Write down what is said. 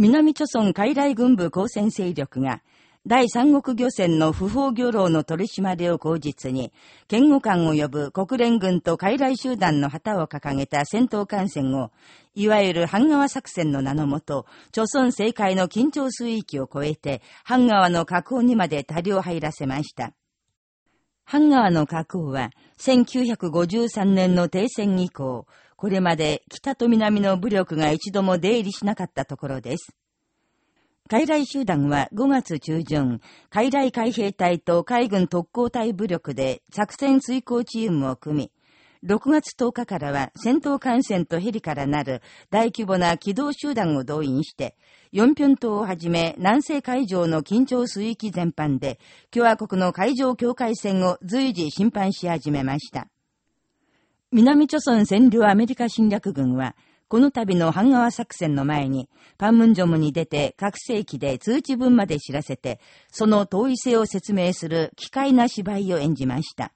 南朝村海来軍部交戦勢力が、第三国漁船の不法漁労の取り締まりを口実に、嫌悪感を呼ぶ国連軍と海来集団の旗を掲げた戦闘艦船を、いわゆる半川作戦の名のもと、朝鮮政界の緊張水域を超えて、半川の河口にまで多量入らせました。ハンガーの河口は、1953年の停戦以降、これまで北と南の武力が一度も出入りしなかったところです。海来集団は5月中旬、海来海兵隊と海軍特攻隊武力で作戦遂行チームを組み、6月10日からは戦闘艦船とヘリからなる大規模な機動集団を動員して、四ンピョン島をはじめ南西海上の緊張水域全般で、共和国の海上境界線を随時侵犯し始めました。南朝鮮占領アメリカ侵略軍は、この度の半川作戦の前に、パンムンジョムに出て各世紀で通知文まで知らせて、その遠い性を説明する奇怪な芝居を演じました。